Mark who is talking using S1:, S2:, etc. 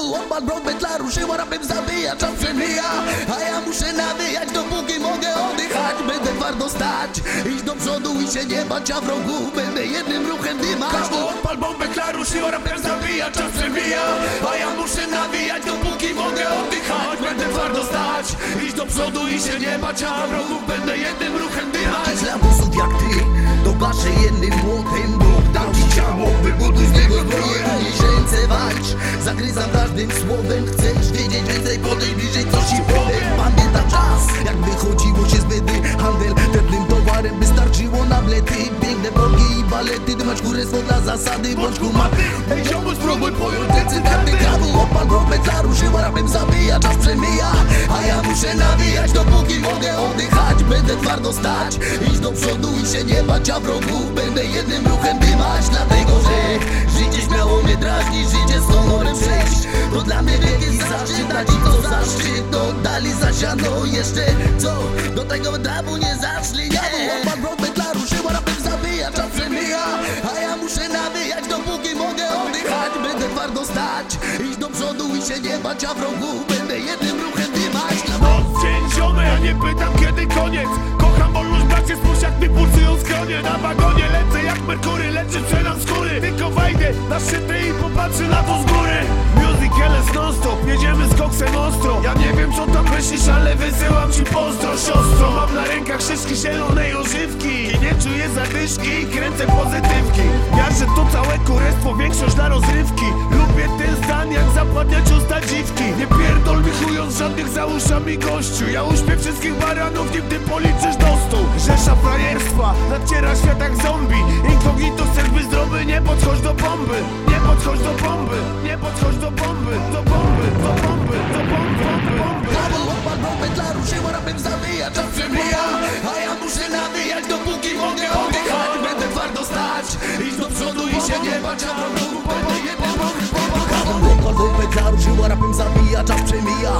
S1: Kawu odpad, brok betla ruszyła, rapem zabija, czas przemija A ja muszę nawijać, dopóki mogę oddychać Będę twardo stać, iść do przodu i się nie bać A wrogów będę jednym ruchem dymać
S2: Kawu odpal bombę, klarusiła, rapem zabija, czas przemija A ja muszę nawijać, dopóki mogę oddychać Będę twardo stać, iść do przodu i się nie bać A wrogów będę jednym ruchem dymać
S1: lamusów jak ty, patrzę jednym młotem każdym słowem Chcesz wiedzieć więcej, podejdź bliżej, co ci powiem. Pamiętam czas, jak wychodziło się z biedy Handel pewnym towarem wystarczyło na blety. Piękne bogi i balety, dymać górę są dla zasady. Bądź kumaty,
S2: Ej ziomu, spróbuj pojąć te
S1: Cytaty kawu, opal, metla ruszyła, rapem zabija, czas przemija A ja muszę nawijać, dopóki mogę oddychać Będę twardo stać, iść do przodu i się nie bać A wrogów będę jednym ruchem dymać. Dlatego, że życie śmiało mnie drażni Życie z zasiano jeszcze co? Do tego dawu nie zaszli, nie. Opal, metla ruszyła, rapem zabija, czas przemija A ja muszę nawijać, dopóki mogę oddychać Będę twardo stać, iść do przodu i się nie bać A wrogów będę jednym ruchem dymać. Dla
S2: Noc, dzień, ziomy, ja nie pytam kiedy koniec. Kocham wolność, bracie, spójrz jak mi pulsują skronie Na wagonie lecę jak Merkury, leczy przenam skóry. Tylko wejdę na szczyty i popatrzę na to z góry wiem co tam myślisz, ale wysyłam ci pozdro Siostro, mam na rękach szyszki zielonej ożywki. I nie czuję zadyszki, kręcę pozytywki. Miażdżę to całe kurestwo, większość dla rozrywki. Lubię ten stan jak zapadniać usta dziwki. Nie pierdol mi chując żadnych za uszami gościu. Ja uśpię wszystkich baranów, nim policzysz do stu. Rzesza frajerstwa, nadciera świat jak zombie. Inkognito chcesz być zdrowy, nie podchodź do bomby. Nie podchodź do bomby, nie
S1: bać A wrogów będę jednym ruchem dymać Kawał opal, metla ruszyła, rapem zabija, czas przemija